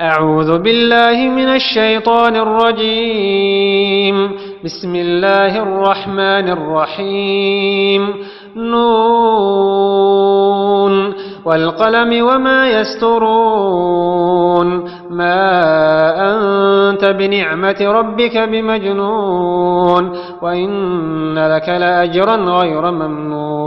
أعوذ بالله من الشيطان الرجيم. بسم الله الرحمن الرحيم. نون. والقلم وما يسترون. ما أنت بنعمة ربك بمجنون. وإن لك لأجرا غير ممنون.